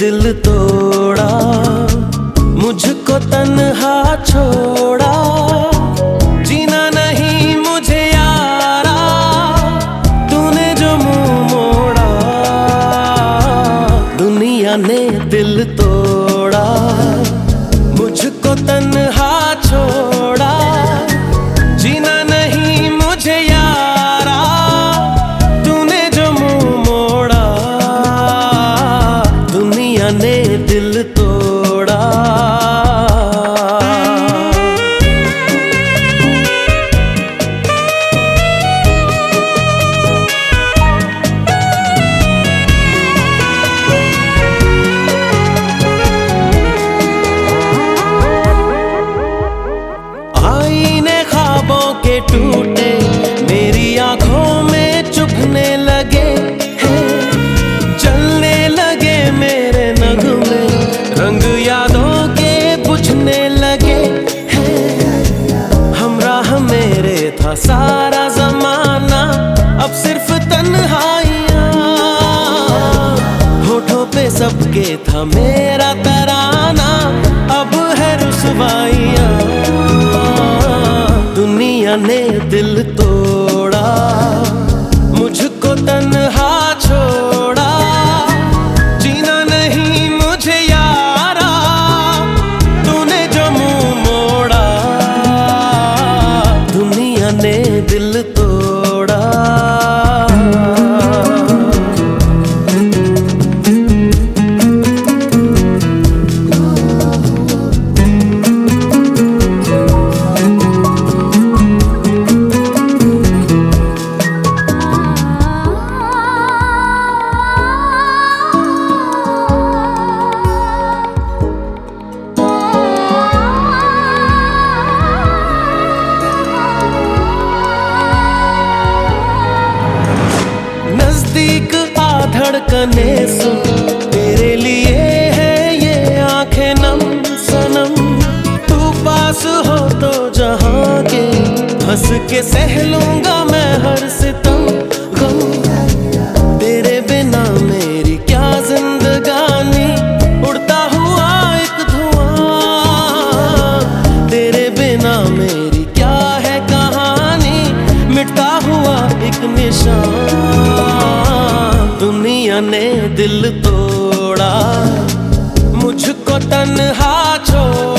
दिल तोड़ा, मुझको तन्हा छोड़ा। जीना नहीं मुझे यारा, तूने जो मुँह मोड़ा। दुनिया ने दिल तोड़ा सबके था मेरा तराना अब है रुसवाइया। दुनिया ने दिल तोड़ा। धड़कने सुन तेरे लिए है ये आँखें नम सनम। तू पास हो तो जहाँ के हंस के सह लूँगा मैं हर सितम दुनिया ने दिल तोड़ा मुझको तन्हा छोड़।